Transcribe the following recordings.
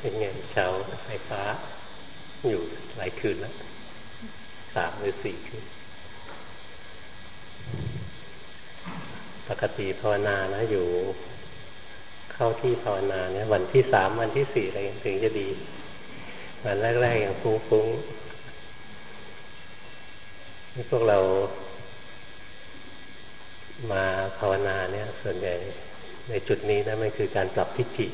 เป็นไงเช้าไฟฟ้า อยู่หลายคืนแล้วสามหรือสี่คืน ปกติภาวนานะอยู่ เข้าที่ภาวนาเนี่ยวันที่สามวันที่สี่อะไรถึงจะดี วันแรกๆอย่างฟุ้งๆนี่พวกเรามาภาวนาเนี่ย ส่วนใหญ่ในจุดนี้นะมันคือการปรับทิฏฐิ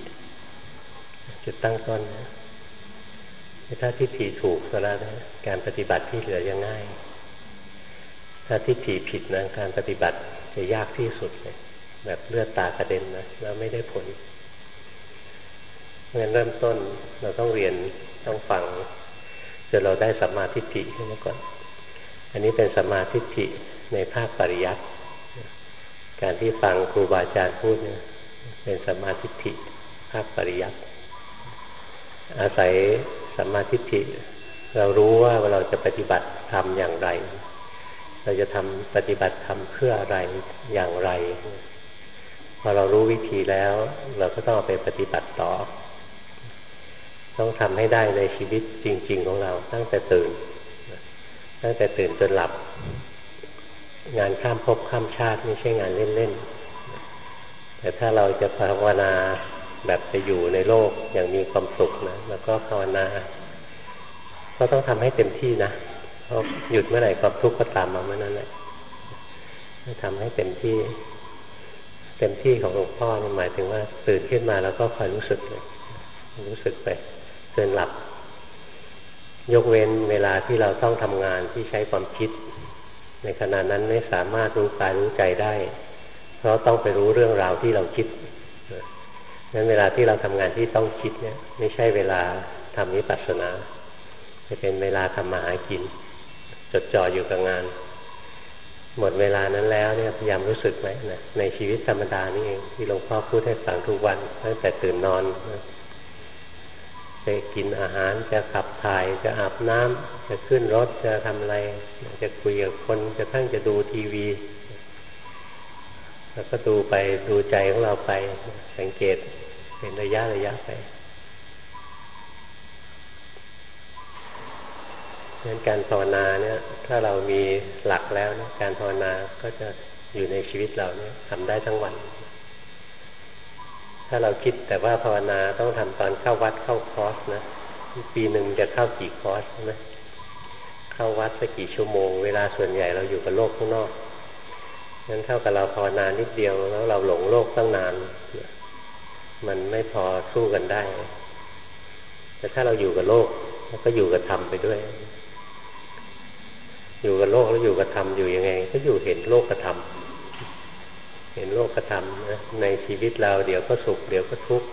จุดตั้งต้นนะถ้าทิฏฐิถูกก็แล้การปฏิบัติที่เหลือยังง่าย ถ้าทิฏฐิผิดนะการปฏิบัติจะยากที่สุดเลยแบบเลือดตากระเด็นนะแล้วไม่ได้ผลงั้นเริ่มต้นเราต้องเรียนต้องฟังจนเราได้สัมมาทิฏฐิขึ้นมาก่อน อันนี้เป็นสัมมาทิฏฐิในภาคปริยัติการที่ฟังครูบาอาจารย์พูดเนี่ยเป็นสัมมาทิฏฐิภาคปริยัติ อาศัยสัมมาทิฏฐิเรารู้ว่าเราจะปฏิบัติทำอย่างไร เราจะทำปฏิบัติทำเพื่ออะไรอย่างไร พอเรารู้วิธีแล้ว เราก็ต้องไปปฏิบัติต่อ ต้องทำให้ได้ในชีวิตจริง ๆ ของเรา ตั้งแต่ตื่น ตั้งแต่ตื่นจนหลับ งานข้ามภพข้ามชาติไม่ใช่งานเล่น ๆ แต่ถ้าเราจะภาวนา แบบจะอยู่ในโลกอย่างมีความสุขนะแล้วก็ภาวนาก็ต้องทำให้เต็มที่นะเพราะหยุดเมื่อไหร่ความทุกข์ก็ตามมาเมื่อนั้นแหละทำให้เต็มที่ เต็มที่ของหลวงพ่อหมายถึงว่าตื่นขึ้นมาแล้วก็คอยรู้สึกเลยรู้สึกไปจนหลับ ยกเว้นเวลาที่เราต้องทำงานที่ใช้ความคิด ในขณะนั้นไม่สามารถรู้กายรู้ใจได้ เพราะต้องไปรู้เรื่องราวที่เราคิด นั้นเวลาที่เราทำงานที่ต้องคิดเนี่ย ไม่ใช่เวลาทำนิพพานาจะเป็นเวลาทำมาหากิน จดจ่ออยู่กับงาน หมดเวลานั้นแล้วเนี่ยพยายามรู้สึกไหมนะในชีวิตธรรมดานี่เองที่หลวงพ่อพูดให้ฟังทุกวันตั้งแต่ตื่นนอนจะกินอาหารจะขับถ่ายจะอาบน้ำจะขึ้นรถจะทำอะไร จะคุยกับคนจะทั้งจะดูทีวี แล้วก็ดูไปดูใจของเราไป สังเกตเป็นระยะระยะไปดังนั้นการภาวนาเนี่ย ถ้าเรามีหลักแล้วนะการภาวนาก็จะอยู่ในชีวิตเราเนี่ยทำได้ทั้งวัน ถ้าเราคิดแต่ว่าภาวนาต้องทำตอนเข้าวัดเข้าคอร์สนะปีหนึ่งจะเข้ากี่คอร์สใช่ไหมเข้าวัดสักกี่ชั่วโมง เวลาส่วนใหญ่เราอยู่กับโลกข้างนอก นั้นเท่ากับเราภาวนานิดเดียวแล้วเราหลงโลกตั้งนาน มันไม่พอสู้กันได้ แต่ถ้าเราอยู่กับโลกแล้วก็อยู่กับธรรมไปด้วย อยู่กับโลกแล้วอยู่กับธรรมอยู่ยังไง ก็อยู่เห็นโลกกับธรรมเห็นโลกกับธรรมนะในชีวิตเราเดี๋ยวก็สุข เดี๋ยวก็ทุกข์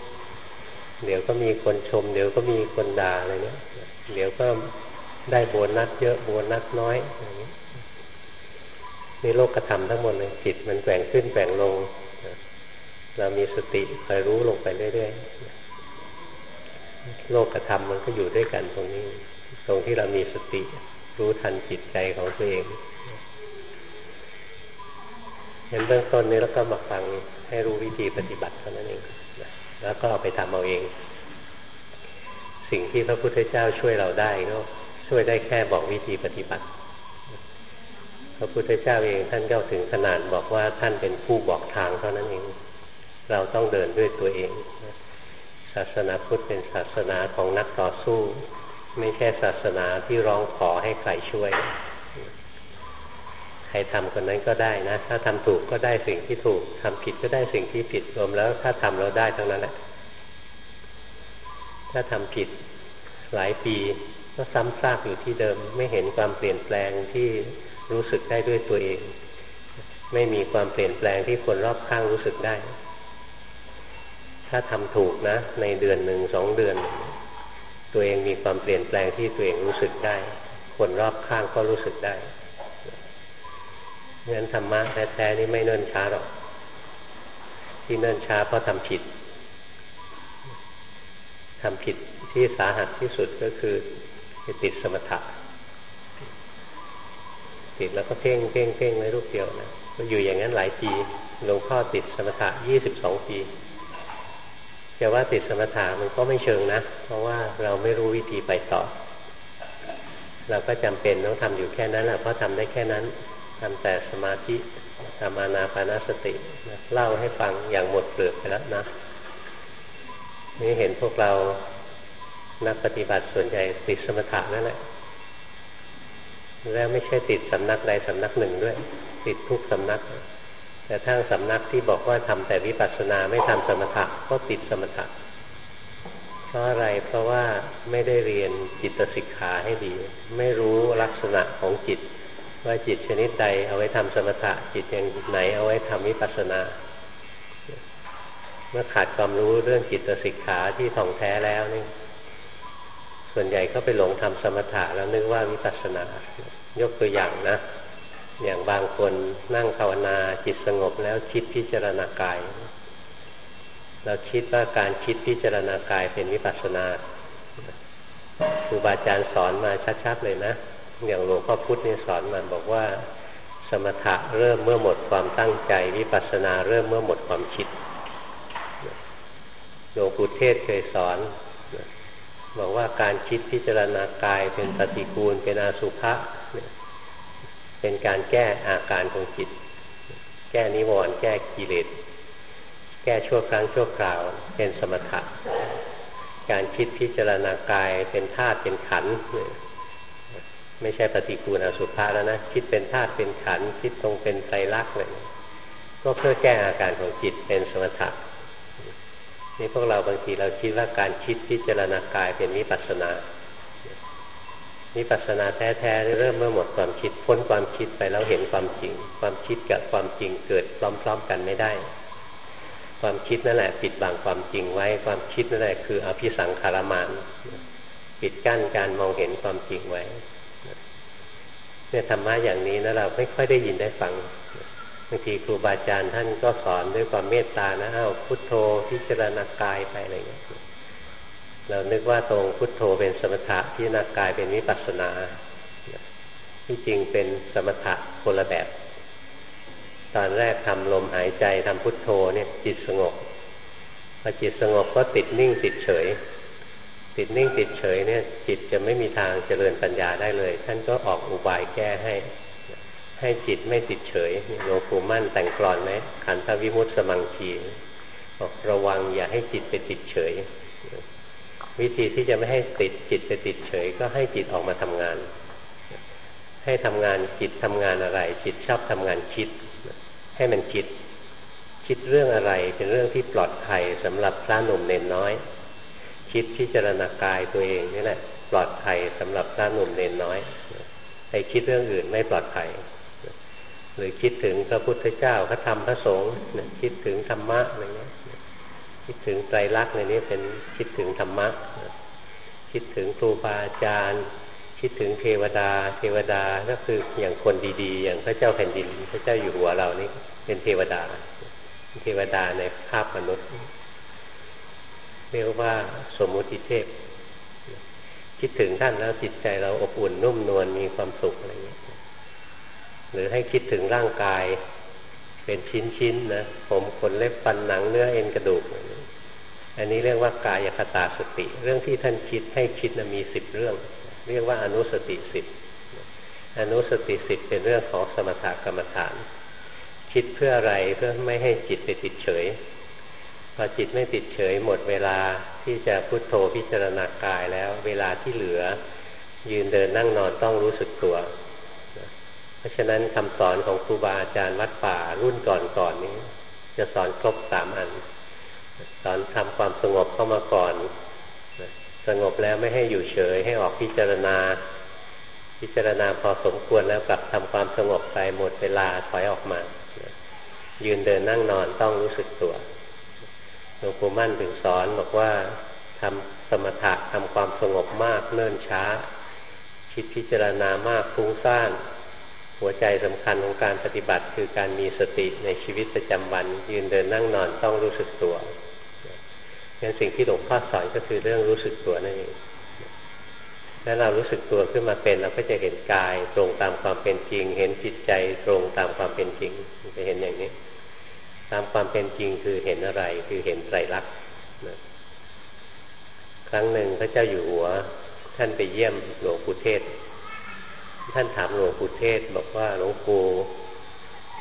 เดี๋ยวก็มีคนชม เดี๋ยวก็มีคนด่าอะไรเนี้ยเดี๋ยวก็ได้โบนัสเยอะโบนัสน้อยอย่างนี้ นี่โลกกระทำทั้งหมดเลยจิตมันแกว่งขึ้นแกว่งลง เรามีสติคอยรู้ลงไปเรื่อยๆ โลกกระทำมันก็อยู่ด้วยกันตรงนี้ ตรงที่เรามีสติ รู้ทันจิตใจของตัวเองเห็นเบื้องต้นนี้แล้วก็มาฟังให้รู้วิธีปฏิบัติเท่านั้นเอง แล้วก็เอาไปทำเอาเอง สิ่งที่พระพุทธเจ้าช่วยเราได้ก็ช่วยได้แค่บอกวิธีปฏิบัติ พระพุทธเจ้าเองท่านก็ถึงขนาดบอกว่าท่านเป็นผู้บอกทางเท่านั้นเอง เราต้องเดินด้วยตัวเอง ศาสนาพุทธเป็นศาสนาของนักต่อสู้ ไม่ใช่ศาสนาที่ร้องขอให้ใครช่วย ใครทำคนนั้นก็ได้นะ ถ้าทำถูกก็ได้สิ่งที่ถูกทำผิดก็ได้สิ่งที่ผิดรวมแล้ว ถ้าทำเราได้ทั้งนั้นแหละถ้าทำผิดหลายปีก็ซ้ำซากอยู่ที่เดิมไม่เห็นความเปลี่ยนแปลงที่ รู้สึกได้ด้วยตัวเอง ไม่มีความเปลี่ยนแปลงที่คนรอบข้างรู้สึกได้ ถ้าทำถูกนะ ในเดือนหนึ่งสองเดือน ตัวเองมีความเปลี่ยนแปลงที่ตัวเองรู้สึกได้ คนรอบข้างก็รู้สึกได้งั้นธรรมะแท้ๆนี่ไม่เนิ่นช้าหรอก ที่เนิ่นช้าเพราะทำผิดทำผิดที่สาหัสที่สุดก็คือติดสมถะ ติดแล้วก็เพ่งเพ่งเพ่งไว้รูปเดียวนะก็อยู่อย่างนั้นหลายปีหลวงพ่อติดสมถะยี่สิบสองปีจจะว่าติดสมถะมันก็ไม่เชิงนะ เพราะว่าเราไม่รู้วิธีไปต่อ เราก็จำเป็นต้องทำอยู่แค่นั้นแหละเพราะทำได้แค่นั้นทำแต่สมาธิทำอานาปานาสติเล่าให้ฟังอย่างหมดเปลือกไปแล้วนะ นี่เห็นพวกเรานักปฏิบัติส่วนใหญ่ติดสมถะนั่นแหละ แล้วไม่ใช่ติดสำนักใดสำนักหนึ่งด้วย ติดทุกสำนัก แต่ทั้งสำนักที่บอกว่าทำแต่วิปัสสนาไม่ทำสมถะก็ติดสมถะเพราะอะไรเพราะว่าไม่ได้เรียนจิตสิกขาให้ดี ไม่รู้ลักษณะของจิต ว่าจิตชนิดใดเอาไว้ทำสมถะ จิตอย่างไหนเอาไว้ทำวิปัสสนา เมื่อขาดความรู้เรื่องจิตสิกขาที่ท่องแท้แล้วนี่ ส่วนใหญ่ก็ไปหลงทำสมถะแล้วนึกว่าวิปัสสนา ยกตัวอย่างนะ อย่างบางคนนั่งภาวนาจิตสงบแล้วคิดพิจารณากาย เราคิดว่าการคิดพิจารณากายเป็นวิปัสสนาครูบาอาจารย์สอนมาชัดๆเลยนะ อย่างหลวงพ่อพุธนี่สอนมาบอกว่า สมถะเริ่มเมื่อหมดความตั้งใจ วิปัสสนาเริ่มเมื่อหมดความคิดหลวงปู่เทศเคยสอน บอกว่าการคิดพิจารณากายเป็นปฏิกูลเป็นอาสุภะเป็นการแก้อาการของจิต แก้นิวรณ์แก้กิเลสแก้ชั่วครั้งชั่วคราว เป็นสมถะการคิดพิจารณากายเป็นธาตุเป็นขันไม่ใช่ปฏิกูลอสุภะแล้วนะคิดเป็นธาตุเป็นขันคิดตรงเป็นไตรลักษณ์เลยก็เพื่อแก้อาการของจิตเป็นสมถะ นี่พวกเราบางทีเราคิดว่าการคิดพิจารณากายเป็นวิปัสนาวิปัสนาแท้ๆเริ่มเมื่อหมดความคิดพ้นความคิดไปแล้วเห็นความจริง ความคิดกับความจริงเกิดพร้อม ๆ กันไม่ได้ ความคิดนั่นแหละปิดบังความจริงไว้ ความคิดนั่นแหละคืออภิสังขารมานปิดกั้นการมองเห็นความจริงไว้เนี่ยธรรมะอย่างนี้นะเราไม่ค่อยได้ยินได้ฟัง บางทีครูบาอาจารย์ท่านก็สอนด้วยความเมตตานะอ้าวพุทโธพิจารณากายไปอะไรเงี้ยเรานึกว่าตรงพุทโธเป็นสมถะพิจารณากายเป็นวิปัสสนาที่จริงเป็นสมถะคนละแบบ ตอนแรกทำลมหายใจทำพุทโธเนี่ยจิตสงบพอจิตสงบก็ติดนิ่งติดเฉย ติดนิ่งติดเฉยเนี่ย จิตจะไม่มีทางเจริญปัญญาได้เลย ท่านก็ออกอุบายแก้ให้ ให้จิตไม่ติดเฉยหลวงปู่มั่นแต่งกรอนไหมขันธวิมุตสมังคีบอกระวังอย่าให้จิตไปติดเฉย วิธีที่จะไม่ให้ติดจิตไปติดเฉย ก็ให้จิตออกมาทำงาน ให้ทำงานจิตทำงานอะไร จิตชอบทำงานคิด ให้มันคิด คิดเรื่องอะไรเป็นเรื่องที่ปลอดภัยสำหรับพระหนุ่มเนนน้อย คิดพิจารณากายตัวเองนี่แหละ ปลอดภัยสำหรับพระหนุ่มเนนน้อยไปคิดเรื่องอื่นไม่ปลอดภัย หรือคิดถึงพระพุทธเจ้าพระธรรมพระสงฆ์คิดถึงธรรมะอะไรเงี้ยคิดถึงไตรลักษณ์ในนี้เป็นคิดถึงธรรมะคิดถึงครูบาอาจารย์ คิดถึงเทวดา เทวดาก็คืออย่างคนดีๆ อย่างพระเจ้าแผ่นดิน พระเจ้าอยู่หัวเรานี่เป็นเทวดา เทวดาในภาพมนุษย์เรียกว่าสมมุติเทพ คิดถึงท่านแล้วจิตใจเราอบอุ่นนุ่มนวลมีความสุขอะไรเงี้ย หรือให้คิดถึงร่างกาย เป็นชิ้นๆนะผมขนเล็บฟันหนังเนื้อเอ็นกระดูก อันนี้เรียกว่ากายคตาสติ เรื่องที่ท่านคิดให้คิดนะมีสิบเรื่อง เรียกว่าอนุสติสิบอนุสติสิบเป็นเรื่องของสมถกรรมฐาน คิดเพื่ออะไรเพื่อไม่ให้จิตไปติดเฉยพอจิตไม่ติดเฉยหมดเวลาที่จะพุโทโธพิจารณากายแล้ว เวลาที่เหลือ ยืนเดินนั่งนอนต้องรู้สึกตัว ราะฉะนั้นคำสอนของครูบาอาจารย์วัดป่ารุ่นก่อนๆนนี้ จะสอนครบสามอัน สอนทำความสงบเข้ามาก่อน สงบแล้วไม่ให้อยู่เฉย ให้ออกพิจารณา พิจารณาพอสมควรแล้วกลับทำความสงบไปหมดเวลาถอยออกมา ยืนเดินนั่งนอนต้องรู้สึกตัวหลวงปู่มั่นถึงสอนบอกว่าทำสมถะทำความสงบมากเนิ่นช้า คิดพิจารณามากฟุ้งซ่าน หัวใจสำคัญของการปฏิบัติคือการมีสติในชีวิตประจำวัน ยืนเดินนั่งนอนต้องรู้สึกตัวงั้นสิ่งที่หลวงพ่อสอนก็คือเรื่องรู้สึกตัวนั่นเองถ้าเรารู้สึกตัวขึ้นมาเป็นเราก็จะเห็นกาย ตรงตามความเป็นจริง เห็นจิตใจตรงตามความเป็นจริงจะเห็นอย่างนี้ ตามความเป็นจริงคือเห็นอะไร คือเห็นไตรลักษณ์ครั้งหนึ่งพระเจ้าอยู่หัว ท่านไปเยี่ยมหลวงปู่เทศ ท่านถามหลวงปู่เทศบอกว่าหลวงปู่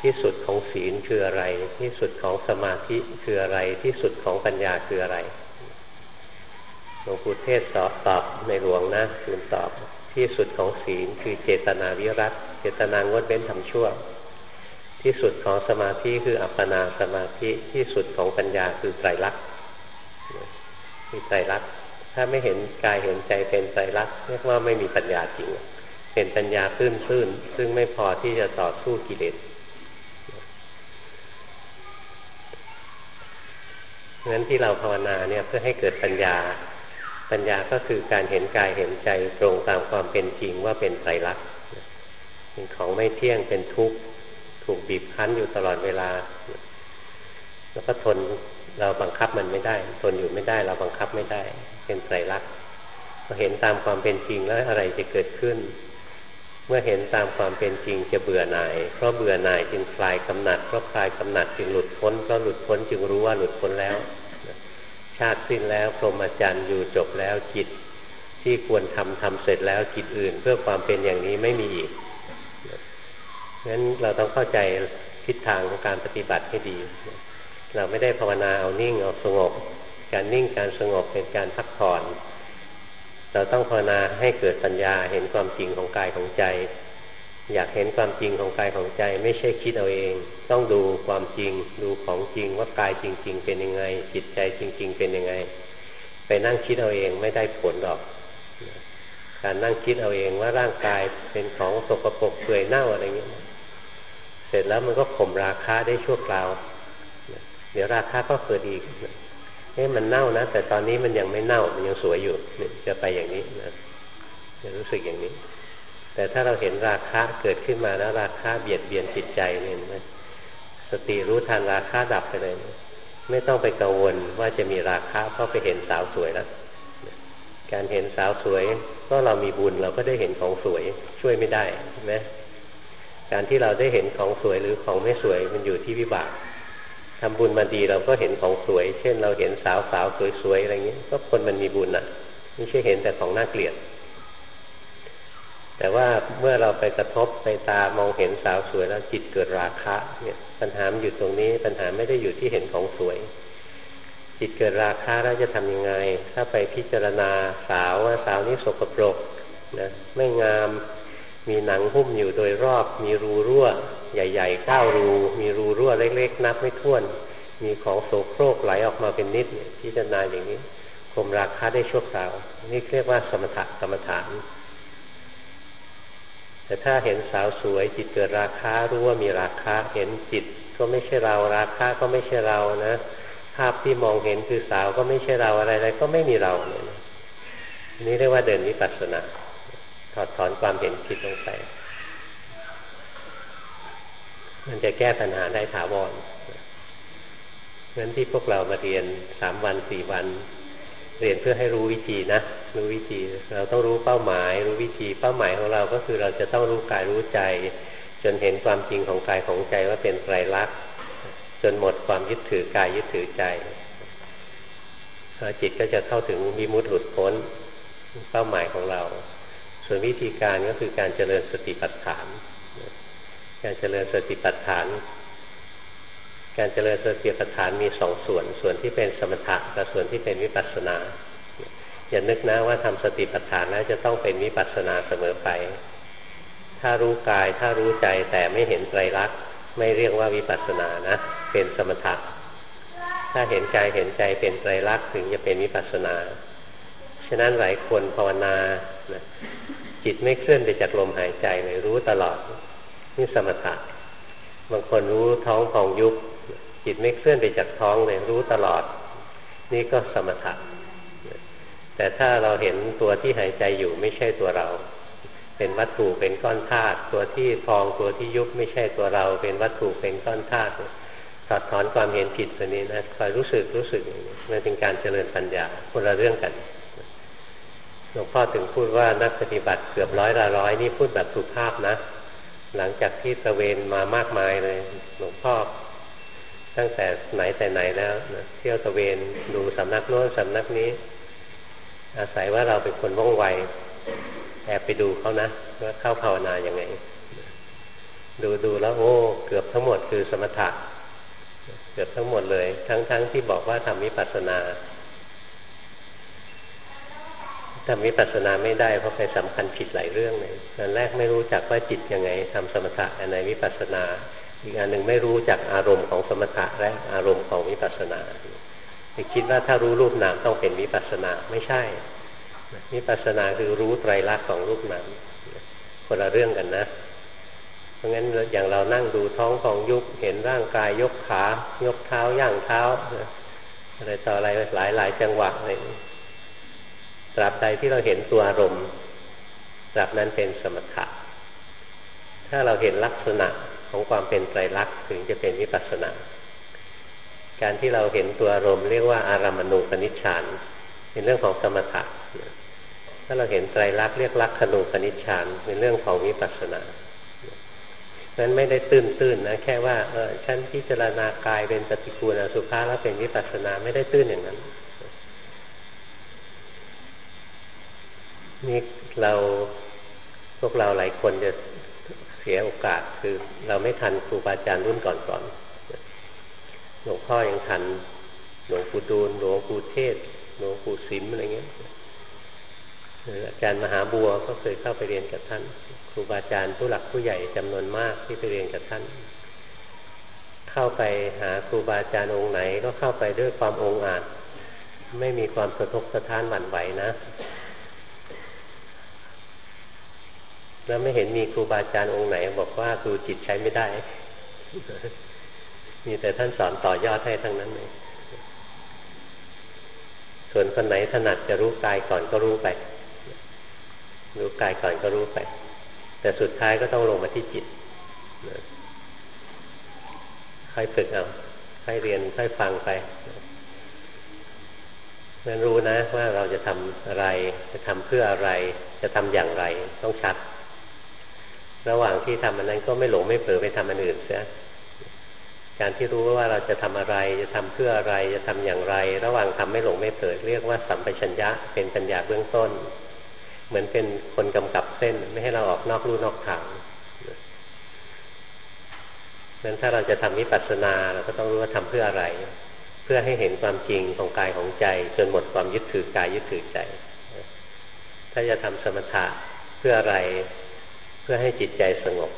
ที่สุดของศีลคืออะไร ที่สุดของสมาธิคืออะไร ที่สุดของปัญญาคืออะไรหลวงปู่เทศตอบตอบในหลวงนะคือตอบที่สุดของศีลคือเจตนาวิรัตเจตนางดเว้นทำชั่ว ที่สุดของสมาธิคืออัปปนาสมาธิที่สุดของปัญญาคือไตรลักษณ์มีไตรลักษณ์ถ้าไม่เห็นกายเห็นใจเป็นไตรลักษณ์เรียกว่าไม่มีปัญญาจริง เป็นปัญญาตื้นๆซึ่งไม่พอที่จะต่อสู้กิเลสงั้นที่เราภาวนาเนี่ยเพื่อให้เกิดปัญญา ปัญญาก็คือการเห็นกายเห็นใจตรงตามความเป็นจริงว่าเป็นไตรลักษณ์เป็นของไม่เที่ยงเป็นทุกข์ถูกบีบคั้นอยู่ตลอดเวลา แล้วก็ทนเราบังคับมันไม่ได้ ทนอยู่ไม่ได้ เราบังคับไม่ได้ เป็นไตรลักษณ์พอเห็นตามความเป็นจริงแล้วอะไรจะเกิดขึ้น เมื่อเห็นตามความเป็นจริงจะเบื่อหน่าย เพราะเบื่อหน่ายจึงคลายกำหนัด เพราะคลายกำหนัดจึงหลุดพ้น เพราะหลุดพ้นจึงรู้ว่าหลุดพ้นแล้ว ชาติสิ้นแล้วพรหมจรรย์อยู่จบแล้วจิตที่ควรทำทำเสร็จแล้วจิตอื่น เพื่อความเป็นอย่างนี้ไม่มีอีกงั้นเราต้องเข้าใจทิศทางของการปฏิบัติให้ดี เราไม่ได้ภาวนาเอานิ่งเอาสงบ การนิ่งการสงบเป็นการพักผ่อน เราต้องภาวนาให้เกิดปัญญาเห็นความจริงของกายของใจ อยากเห็นความจริงของกายของใจ ไม่ใช่คิดเอาเอง ต้องดูความจริง ดูของจริงว่ากายจริง ๆ เป็นยังไง จิตใจจริง ๆ เป็นยังไง ไปนั่งคิดเอาเองไม่ได้ผลหรอก การนั่งคิดเอาเองว่าร่างกายเป็นของสกปรกเปื่อยเน่าอะไรเงี้ยเสร็จแล้วมันก็ข่มราคาได้ชั่วคราว เดี๋ยวราคาก็เกิดอีก เฮ้มันเน่านะ แต่ตอนนี้มันยังไม่เน่ามันยังสวยอยู่จะไปอย่างนี้นะจะรู้สึกอย่างนี้ แต่ถ้าเราเห็นราคะเกิดขึ้นมาแล้วราคะเบียดเบียนจิตใจเนี่ยนะสติรู้ทันราคะดับไปเลยไม่ต้องไปกังวลว่าจะมีราคะเพราะไปเห็นสาวสวยแล้วการเห็นสาวสวยก็เรามีบุญเราก็ได้เห็นของสวยช่วยไม่ได้ใช่ไหมการที่เราได้เห็นของสวยหรือของไม่สวยมันอยู่ที่วิบาก ทำบุญมาดีเราก็เห็นของสวย เช่น เราเห็นสาวสาวสวยๆอะไรเงี้ย ก็คนมันมีบุญอะ ไม่ใช่เห็นแต่ของน่าเกลียด แต่ว่าเมื่อเราไปกระทบไปตามองเห็นสาวสวยแล้วจิตเกิดราคะ เนี่ย ปัญหาอยู่ตรงนี้ปัญหาไม่ได้อยู่ที่เห็นของสวย จิตเกิดราคะแล้วจะทํำยังไง ถ้าไปพิจารณาสาวว่าสาวนี้สกปรกนะไม่งาม มีหนังหุ้มอยู่โดยรอบ มีรูรั่ว ใหญ่ๆเก้ารู มีรูรั่วเล็กๆ นับไม่ถ้วน มีของโสโครกไหลออกมาเป็นนิดเนี่ยพิจารณาอย่างนี้ข่มราคาได้ชั่วคราว นี่เรียกว่าสมถะกรรมฐาน แต่ถ้าเห็นสาวสวยจิตเกิดราคารู้ว่ามีราคาเห็นจิต ก็ไม่ใช่เราราคาก็ไม่ใช่เรานะภาพที่มองเห็นคือสาวก็ไม่ใช่เราอะไรๆก็ไม่มีเราเนี่ยนี่เรียกว่าเดินวิปัสสนา ถอดถอนความเห็นผิดลงไป มันจะแก้ปัญหาได้ถาวรงั้นที่พวกเรามาเรียนสามวันสี่วัน เรียนเพื่อให้รู้วิธีนะ รู้วิธีเราต้องรู้เป้าหมาย รู้วิธีเป้าหมายของเราก็คือเราจะต้องรู้กายรู้ใจ จนเห็นความจริงของกายของใจว่าเป็นไตรลักษณ์จนหมดความยึดถือกายยึดถือใจจิตก็จะเข้าถึงมิมุติหลุดพ้นเป้าหมายของเรา ส่วนวิธีการก็คือการเจริญสติปัฏฐาน การเจริญสติปัฏฐาน การเจริญสติปัฏฐานมีสองส่วน ส่วนที่เป็นสมถะกับส่วนที่เป็นวิปัสสนา อย่านึกนะว่าทำสติปัฏฐานแล้วจะต้องเป็นวิปัสสนาเสมอไป ถ้ารู้กายถ้ารู้ใจแต่ไม่เห็นไตรลักษณ์ไม่เรียกว่าวิปัสสนานะ เป็นสมถะถ้าเห็นกายเห็นใจเป็นไตรลักษณ์ถึงจะเป็นวิปัสสนาะนั้นหลายคนภาวนาจิตไม่เคลื่อนไปจากลมหายใจเลยรู้ตลอด นี่สมถะบางคนรู้ท้องพองยุบจิตไม่เคลื่อนไปจากท้องเลยรู้ตลอด นี่ก็สมถะแต่ถ้าเราเห็นตัวที่หายใจอยู่ไม่ใช่ตัวเรา เป็นวัตถุเป็นก้อนธาตุตัวที่พองตัวที่ยุบไม่ใช่ตัวเรา เป็นวัตถุเป็นก้อนธาตุถอดถอนความเห็นผิดตัวนี้นะคอยรู้สึกรู้สึกมันเป็นการเจริญปัญญาคนละเรื่องกัน หลวงพ่อถึงพูดว่านักปฏิบัติเกือบร้อยละร้อยนี่พูดแบบสุภาพนะ หลังจากที่ตะเวนมามากมายเลย หลวงพ่อตั้งแต่ไหนแต่ไหนแล้วนะเที่ยวตะเวนดูสำนักโน้นสำนักนี้ อาศัยว่าเราเป็นคนว่องไวแอบไปดูเขานะว่าเข้าภาวนาอย่างไง ดูดูแล้วโอ้เกือบทั้งหมดคือสมถะเกือบทั้งหมดเลย ทั้งๆทที่บอกว่าทำวิปัสสนา ทำวิปัสสนาไม่ได้เพราะไปสำคัญผิดหลายเรื่องเลยอันแรกไม่รู้จักว่าจิตยังไงทำสมถะอันไหนวิปัสสนา อีกอันหนึ่งไม่รู้จักอารมณ์ของสมถะและอารมณ์ของวิปัสสนาไปคิดว่าถ้ารู้รูปนามต้องเป็นวิปัสสนาไม่ใช่วิปัสสนาคือรู้ไตรลักษณ์ของรูปนามคนละเรื่องกันนะเพราะงั้นอย่างเรานั่งดูท้องของยุบเห็นร่างกายยกขายกเท้าย่างเท้าอะไรต่ออะไรหลายหลายจังหวะอะไร ตราบใดที่เราเห็นตัวอารมณ์ตราบนั้นเป็นสมถะ ถ้าเราเห็นลักษณะของความเป็นไตรลักษณ์ถึงจะเป็นวิปัสสนา การที่เราเห็นตัวอารมณ์เรียกว่าอารามณูปนิชฌาน เป็นเรื่องของสมถะ ถ้าเราเห็นไตรลักษณ์เรียกลักขณูปนิชฌาน เป็นเรื่องของวิปัสสนานั้นไม่ได้ตื้นตื้นนะแค่ว่าเออฉันพิจารณากายเป็นปฏิกูลอสุภะแล้วเป็นวิปัสสนาไม่ได้ตื้นอย่างนั้น นี่เราพวกเราหลายคนจะเสียโอกาสคือเราไม่ทันครูบาอาจารย์รุ่นก่อนๆหลวงพ่อยังทันหลวงปู่ดูลหลวงปู่เทศหลวงปู่สิมอะไรเงี้ยอาจารย์มหาบัวก็เคยเข้าไปเรียนกับท่าน ครูบาอาจารย์ผู้หลักผู้ใหญ่จำนวนมากที่ไปเรียนกับท่าน เข้าไปหาครูบาอาจารย์องค์ไหน ก็เข้าไปด้วยความองอาจไม่มีความสะทกสะท้านหวั่นไหวนะ แล้วไม่เห็นมีครูบาอาจารย์องค์ไหน บอกว่าครูจิตใช้ไม่ได้ มีแต่ท่านสอนต่อยอดให้ทั้งนั้นเลยส่วนคนไหนถนัดจะรู้กายก่อนก็รู้ไป รู้กายก่อนก็รู้ไป แต่สุดท้ายก็ต้องลงมาที่จิตค่อยฝึกเอาค่อยเรียนค่อยฟังไปนั้นรู้นะว่าเราจะทำอะไร จะทำเพื่ออะไร จะทำอย่างไร ต้องชัด ระหว่างที่ทำอันนั้นก็ไม่หลงไม่เผลอไปทำอันอื่นเสียการที่รู้ว่าเราจะทำอะไรจะทำเพื่ออะไรจะทำอย่างไร ระหว่างทำไม่หลงไม่เผลอเรียกว่าสัมปชัญญะเป็นปัญญาเบื้องต้น เหมือนเป็นคนกำกับเส้น ไม่ให้เราออกนอกรูนอกทางนั้นถ้าเราจะทำวิปัสสนาเราก็ต้องรู้ว่าทำเพื่ออะไร เพื่อให้เห็นความจริงของกายของใจ จนหมดความยึดถือกายยึดถือใจ ถ้าจะทำสมถะเพื่ออะไร เพื่อให้จิตใจสงบ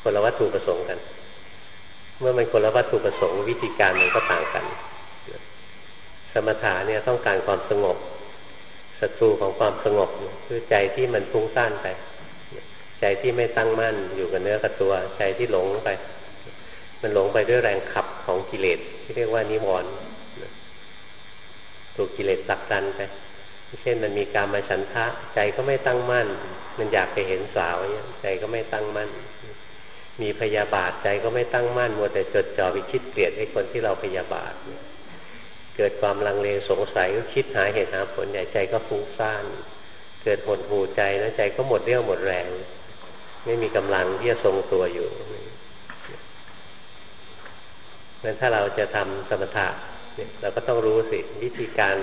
คนละวัตถุประสงค์กัน เมื่อมันคนละวัตถุประสงค์วิธีการมันก็ต่างกัน สมถะเนี่ยต้องการความสงบศัตรูของความสงบคือใจที่มันฟุ้งซ่านไป ใจที่ไม่ตั้งมั่นอยู่กับเนื้อกับตัว ใจที่หลงไป มันหลงไปด้วยแรงขับของกิเลสที่เรียกว่านิวรณ์ถูกกิเลสตักดันไป เช่นมันมีการมาฉันทะ ใจก็ไม่ตั้งมั่น มันอยากไปเห็นสาวเนี่ยใจก็ไม่ตั้งมั่น มีพยาบาทใจก็ไม่ตั้งมั่นมัวแต่จดจ่อไปคิดเกลียดไอ้คนที่เราพยาบาทเกิดความลังเลสงสัยก็คิดหาเหตุหาผลใหญ่ใจก็ฟุ้งซ่านเกิดหดหูใจแล้วใจก็หมดเรี่ยวหมดแรง ไม่มีกำลังที่จะทรงตัวอยู่งั้นถ้าเราจะทำสมถะเนี่ยเราก็ต้องรู้สิวิธีการ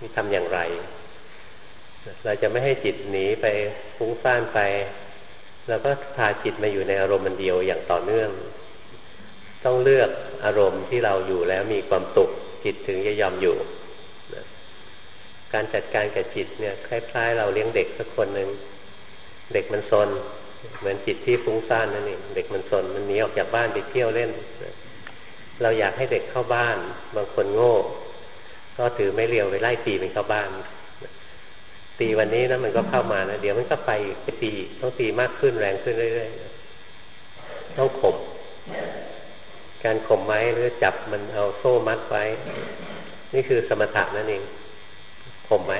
นี่ทำอย่างไรเราจะไม่ให้จิตหนีไปฟุ้งซ่านไปเราก็พาจิตมาอยู่ในอารมณ์มันเดียวอย่างต่อเนื่อง ต้องเลือกอารมณ์ที่เราอยู่แล้วมีความตุกจิตถึงจะยอมอยู่การจัดการกับจิตเนี่ยคล้ายๆ เราเลี้ยงเด็กสักคนหนึ่งเด็กมันซน เหมือนจิตที่ฟุ้งซ่านนั่นเองเด็กมันซนมันหนีออกจากบ้านไปเที่ยวเล่น เราอยากให้เด็กเข้าบ้าน บางคนโง่ ก็ถือไม่เรียวไปไล่ตีมันเข้าบ้าน ตีวันนี้นะมันก็เข้ามานะเดี๋ยวมันก็ไปไปตีต้องตีมากขึ้นแรงขึ้นเรื่อยๆต้องข่มการข่มไม้หรือจับมันเอาโซ่มัดไว้ นี่คือสมถะนั่นเองข่มไว้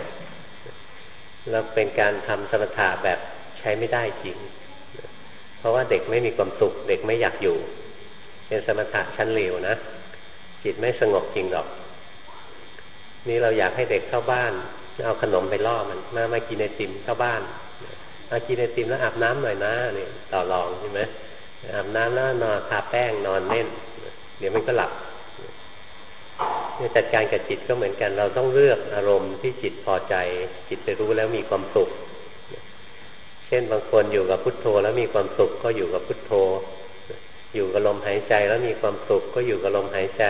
แล้วเป็นการทำสมถะแบบใช้ไม่ได้จริง เพราะว่าเด็กไม่มีความสุข เด็กไม่อยากอยู่ เป็นสมถะชั้นเลวนะจิตไม่สงบจริงหรอก นี่เราอยากให้เด็กเข้าบ้าน เอาขนมไปล่อมันมามากินไอติมเข้าบ้านมากินไอติมแล้วอาบน้ำหน่อยนะนี่ต่อรองใช่ไหมอาบน้ำแล้วนอนทาแป้งนอนเล่น เดี๋ยวมันก็หลับเนี่ยจัดการกับจิตก็เหมือนกัน เราต้องเลือกอารมณ์ที่จิตพอใจ จิตไปรู้แล้วมีความสุข เช่นบางคนอยู่กับพุทโธแล้วมีความสุขก็อยู่กับพุทโธ อยู่กับลมหายใจแล้วมีความสุขก็อยู่กับลมหายใจ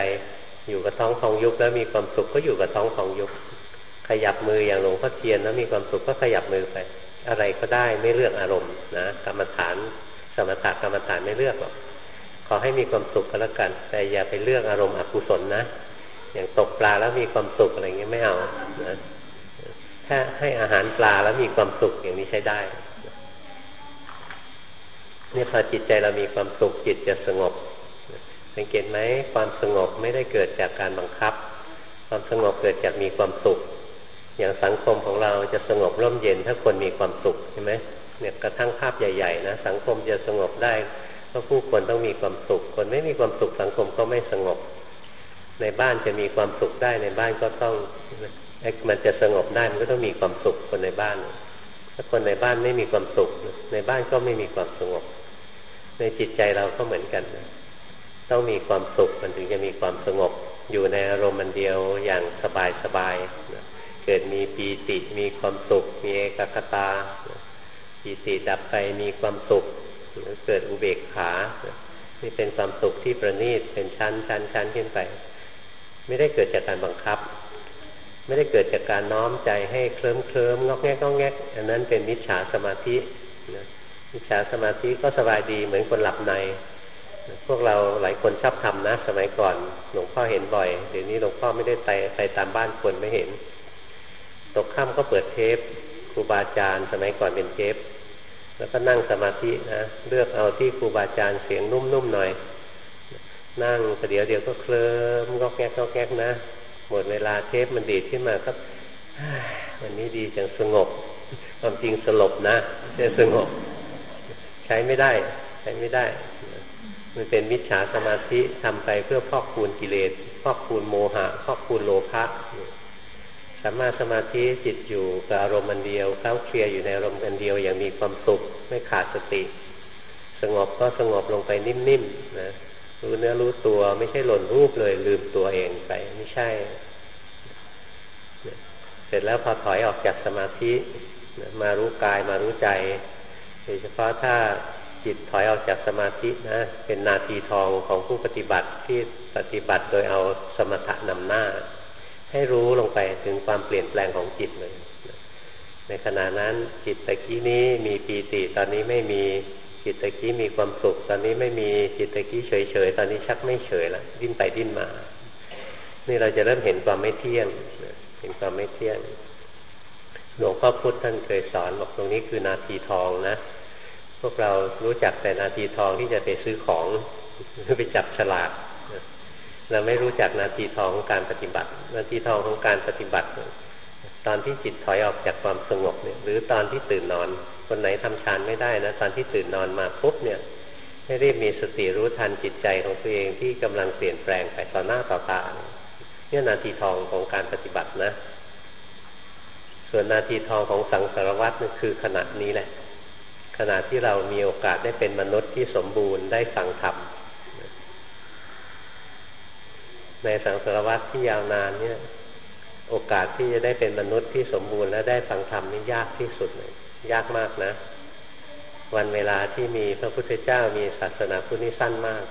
อยู่กับท้องของยุบแล้วมีความสุขก็อยู่กับท้องของยุบขยับมืออย่างหลวงพ่อเทียนแล้วมีความสุขก็ขยับมือไป อะไรก็ได้ไม่เลือกอารมณ์นะกรรมฐานสมถะกรรมฐานไม่เลือกหรอกขอให้มีความสุขก็แล้วกัน แต่อย่าไปเลือกอารมณ์อกุศลนะอย่างตกปลาแล้วมีความสุขอะไรเงี้ยไม่เอานะถ้าให้อาหารปลาแล้วมีความสุขอย่างนี้ใช้ได้เนี่ยพอจิตใจเรามีความสุขจิตจะสงบ สังเกตไหมความสงบไม่ได้เกิดจากการบังคับ ความสงบเกิดจากมีความสุข อย่างสังคมของเราจะสงบร่มเย็นถ้าคนมีความสุขใช่ไหมเนี่ยกระทั่งภาพใหญ่ๆนะสังคมจะสงบได้เพราะผู้คนต้องมีความสุข คนไม่มีความสุขสังคมก็ไม่สงบ ในบ้านจะมีความสุขได้ในบ้านก็ต้องมันจะสงบได้มันก็ต้องมีความสุขคนในบ้าน ถ้าคนในบ้านไม่มีความสุข ในบ้านก็ไม่มีความสงบ ในจิตใจเราก็เหมือนกัน ต้องมีความสุขมันถึงจะมีความสงบ อยู่ในอารมณ์มันเดียวอย่างสบายสบายเกิดมีปีติมีความสุข มีเอกคตาปีติดับไปมีความสุขหรือเกิดอุเบกขานี่เป็นความสุขที่ประณีตเป็นชั้นชั้นชั้นขึ้นไป ไม่ได้เกิดจากการบังคับ ไม่ได้เกิดจากการน้อมใจให้เคลิ้มเคลิ้มงอกแงกงอกแงกอันนั้นเป็นมิจฉาสมาธิมิจฉาสมาธิก็สบายดีเหมือนคนหลับใน พวกเราหลายคนชอบทำนะ สมัยก่อนหลวงพ่อเห็นบ่อย เดี๋ยวนี้หลวงพ่อไม่ได้ไปไปตามบ้านคนไม่เห็น ตกค่ำก็เปิดเทปครูบาอาจารย์ สมัยก่อนเป็นเทปแล้วก็นั่งสมาธินะเลือกเอาที่ครูบาอาจารย์เสียงนุ่มๆหน่อย นั่งเดี๋ยวเดียวก็เคลิ้มก็แก๊กก็แก๊กนะหมดเวลาเทปมันดีดขึ้นมาก็วันนี้ดีจังสงบ ความจริงสลบนะไม่ใช่สงบ ใช้ไม่ได้ ใช้ไม่ได้ มันเป็นมิจฉาสมาธิทำไปเพื่อพอกคูณกิเลสพอกคูณโมหะพอกคูณโลภะสัมมาสมาธิจิตอยู่กับอารมณ์อันเดียวเข้าเคลียร์อยู่ในอารมณ์อันเดียวอย่างมีความสุขไม่ขาดสติ สงบก็สงบลงไปนิ่มๆนะรู้เนื้อรู้ตัวไม่ใช่หล่นรูปเลยลืมตัวเองไปไม่ใช่ เสร็จแล้วพอถอยออกจากสมาธิ มารู้กายมารู้ใจโดยเฉพาะถ้า จิตถอยออกจากสมาธินะ เป็นนาทีทองของผู้ปฏิบัติที่ปฏิบัติโดยเอาสมถะนำหน้า ให้รู้ลงไปถึงความเปลี่ยนแปลงของจิตเลยในขณะนั้นจิตตะกี้นี้มีปีติตอนนี้ไม่มีจิตตะกี้มีความสุข ตอนนี้ไม่มีจิตตะกี้เฉยๆตอนนี้ชักไม่เฉยละดิ้นไปดิ้นมา นี่เราจะเริ่มเห็นความไม่เที่ยงเห็นความไม่เที่ยงหลวงพ่อพุธท่านเคยสอนบอกตรงนี้คือนาทีทองนะ พวกเรารู้จักแต่นาทีทองที่จะไปซื้อของหรือไปจับฉลากเราไม่รู้จักนาทีทองของการปฏิบัติ นาทีทองของการปฏิบัติ ตอนที่จิตถอยออกจากความสงบเนี่ย หรือตอนที่ตื่นนอน คนไหนทำฌานไม่ได้นะตอนที่ตื่นนอนมาปุ๊บเนี่ยให้รีบมีสติรู้ทันจิตใจของตัวเองที่กำลังเปลี่ยนแปลงไปต่อหน้าต่อตาเนี่ยนาทีทองของการปฏิบัตินะ ส่วนนาทีทองของสังสารวัตรนั่นคือขณะนี้แหละ ขณะที่เรามีโอกาสได้เป็นมนุษย์ที่สมบูรณ์ได้ฟังธรรมในสังสารวัตรที่ยาวนานเนี่ย โอกาสที่จะได้เป็นมนุษย์ที่สมบูรณ์และได้ฟังธรรมนี่ยากที่สุดเลยยากมากนะ วันเวลาที่มีพระพุทธเจ้ามีศาสนาพุทธนี่สั้นมาก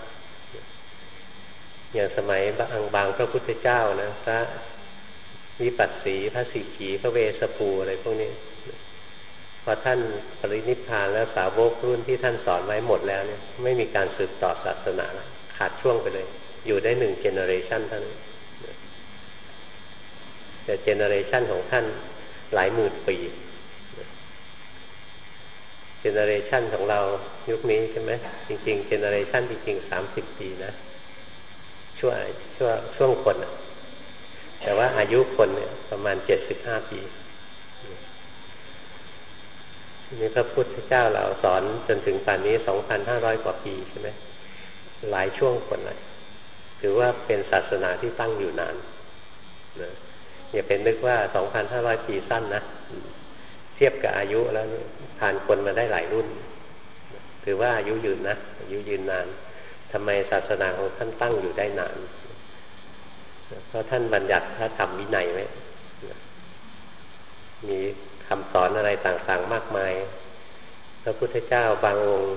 อย่างสมัยบางบางพระพุทธเจ้านะพระวิปัสสีพระสิขีพระเวสสภูอะไรพวกนี้ อท่านปรินิพพานแล้วสาวกรุ่นที่ท่านสอนไว้หมดแล้วเนี่ยไม่มีการสืบต่อศาสนาขาดช่วงไปเลย อยู่ได้หนึ่ง generation ท่านแต่ generation ของท่านหลายหมื่นปี generation ของเรายุคนี้ใช่ไหมจริง ๆ เจเนอเรชันจริงๆสามสิบปีนะช่วช่วช่วงคนแต่ว่าอายุคนเนี่ยประมาณเจ็ดสิบห้าปี นี่พระพุทธเจ้าเราสอนจนถึงป่านนี้สองพันห้าร้อยกว่าปีใช่ไหมหลายช่วงคนเลยถือว่าเป็นศาสนาที่ตั้งอยู่นานนะอย่าเป็นนึกว่าสองพันห้าร้อยปีสั้นนะ เทียบกับอายุแล้วผ่านคนมาได้หลายรุ่น ถือว่าอายุยืนนะอายุยืนนานทำไมศาสนาของท่านตั้งอยู่ได้นาน เพราะท่านบัญญัติพระธรรมวินัยไว้มี คำสอนอะไรต่างๆมากมาย พระพุทธเจ้าบางองค์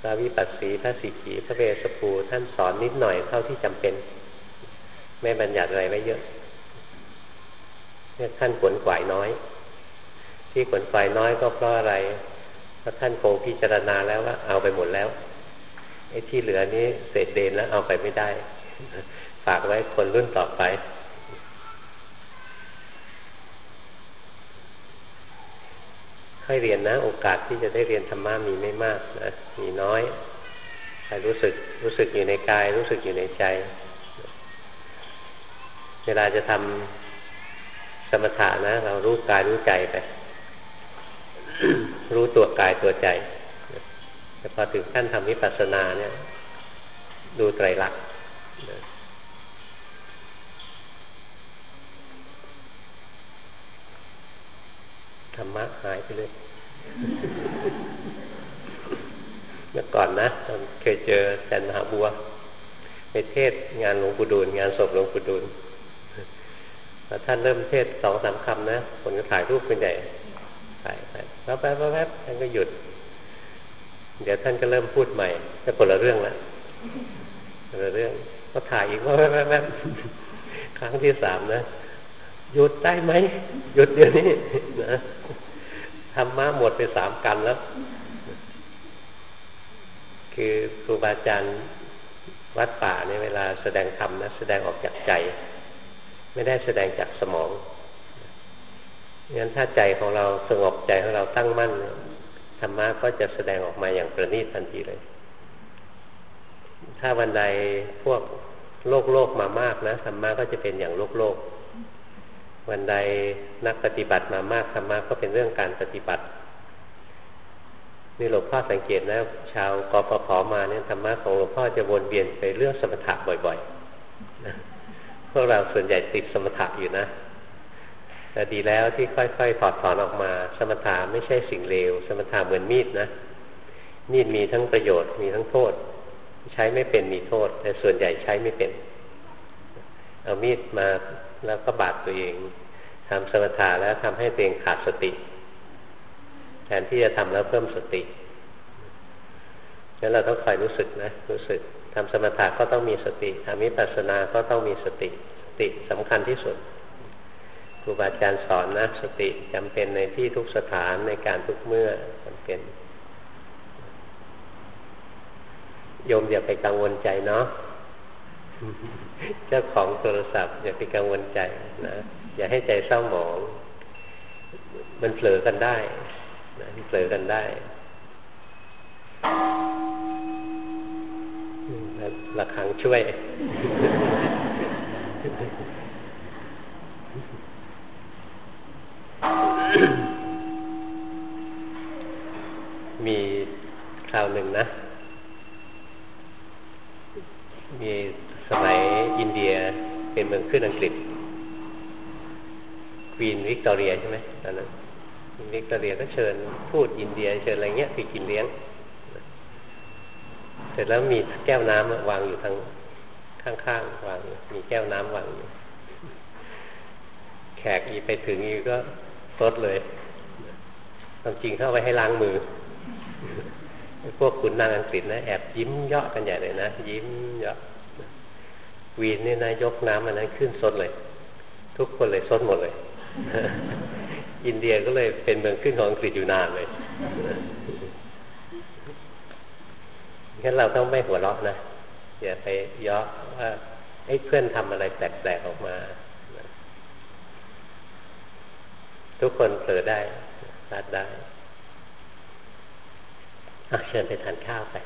พระวิปัสสีพระสิกีพระเวสสุภูท่านสอนนิดหน่อยเท่าที่จำเป็น ไม่บัญญัติอะไรไว้เยอะเนี่ยท่านขวนขวายน้อย ที่ขวนขวายน้อยก็เพราะอะไรเพราะท่านคงพิจารณาแล้วว่าเอาไปหมดแล้วไอ้ที่เหลือนี้เศษเดนแล้วเอาไปไม่ได้ ฝากไว้คนรุ่นต่อไป ค่อยเรียนนะ โอกาสที่จะได้เรียนธรรมะมีไม่มากนะมีน้อยใครรู้สึกรู้สึกอยู่ในกาย รู้สึกอยู่ในใจ เวลาจะทำสมถะนะ เรารู้กายรู้ใจไปรู้ตัวกายตัวใจ แต่พอถึงขั้นทำวิปัสสนาเนี่ย ดูไตรลักษณ์ ธรรมะหายไปเลยเมื่อก่อนนะเคยเจอแตนมหาบัวไปเทศงานหลวงปู่ดูลงานศพหลวงปู่ดูลพอท่านเริ่มเทศสองสามคำนะคนก็ถ่ายรูปเป็นใหญ่ถ่ายไปแล้วแป๊บแป๊บท่านก็หยุด เดี๋ยวท่านก็เริ่มพูดใหม่ก็คนละเรื่องละคนละเรื่อง ก็ถ่ายอีกว่าแป๊บแป๊บครั้งที่สามนะ หยุดได้ไหมหยุดเดี๋ยวนี้นะธรรมะหมดไปสามกันแล้ว คือครูบาอาจารย์วัดป่าเนี่ยเวลาแสดงธรรมนะแสดงออกจากใจ ไม่ได้แสดงจากสมองงั้นถ้าใจของเราสงบใจของเราตั้งมั่นธรรมะก็จะแสดงออกมาอย่างประณีตทันทีเลย ถ้าวันใดพวกโลกโลกมามากนะธรรมะก็จะเป็นอย่างโลกโลก วันใดนักปฏิบัติมามากธรรมะก็เป็นเรื่องการปฏิบัติ นี่หลวงพ่อสังเกตนะ ชาวกปพมาเนี่ยธรรมะของหลวงพ่อจะวนเวียนไปเรื่องสมถะบ่อยๆนะพวกเราส่วนใหญ่ติดสมถะอยู่นะแต่ดีแล้วที่ค่อยๆถอดถอนออกมา สมถะไม่ใช่สิ่งเลว สมถะเหมือนมีดนะ มีดมีทั้งประโยชน์มีทั้งโทษ ใช้ไม่เป็นมีโทษ แต่ส่วนใหญ่ใช้ไม่เป็น เอามีดมา แล้วก็บาดตัวเองทำสมถะแล้วทำให้ตัวเองขาดสติ แทนที่จะทำแล้วเพิ่มสติงั้นเราต้องคอยรู้สึกนะ รู้สึกทำสมถะก็ต้องมีสติทำวิปัสสนาก็ต้องมีสติ สติสำคัญที่สุดครูบาอาจารย์สอนนะสติจำเป็นในที่ทุกสถานในการทุกเมื่อจำเป็นโยมอย่าไปกังวลใจเนาะ เจ้าของโทรศัพท์อย่าไปกังวลใจนะอย่าให้ใจเศร้าหมอง มันเผลอกันได้นะเผลอกันได้ละคังช่วยมีคราวหนึ่งนะ มี สมัยอินเดียเป็นเมืองขึ้นอังกฤษควีนวิกตอเรียใช่ไหมตอนนั้นวิกตอเรียก็เชิญพูดอินเดีย เชิญอะไรเงี้ยไปกินเลี้ยง เสร็จแล้วมีแก้วน้ำวางอยู่ทางข้างๆวางมีแก้วน้ำวางอยู่แขกอีไปถึงอีก็ซดเลยความจริงเข้าไปให้ล้างมือ พวกคุณนางอังกฤษนะแอบยิ้มเยาะกันใหญ่เลยนะยิ้มเยาะ วีนนี่นะยกน้ำมันนั้นขึ้นซดเลย ทุกคนเลยซดหมดเลย อินเดียก็เลยเป็นเมืองขึ้นของอังกฤษอยู่นานเลยงั้นเราต้องไม่หัวเราะนะอย่าไปย่อว่าไอ้เพื่อนทำอะไรแปลกๆออกมา ทุกคนเผลอได้พลาดได้เชิญไปทานข้าวไป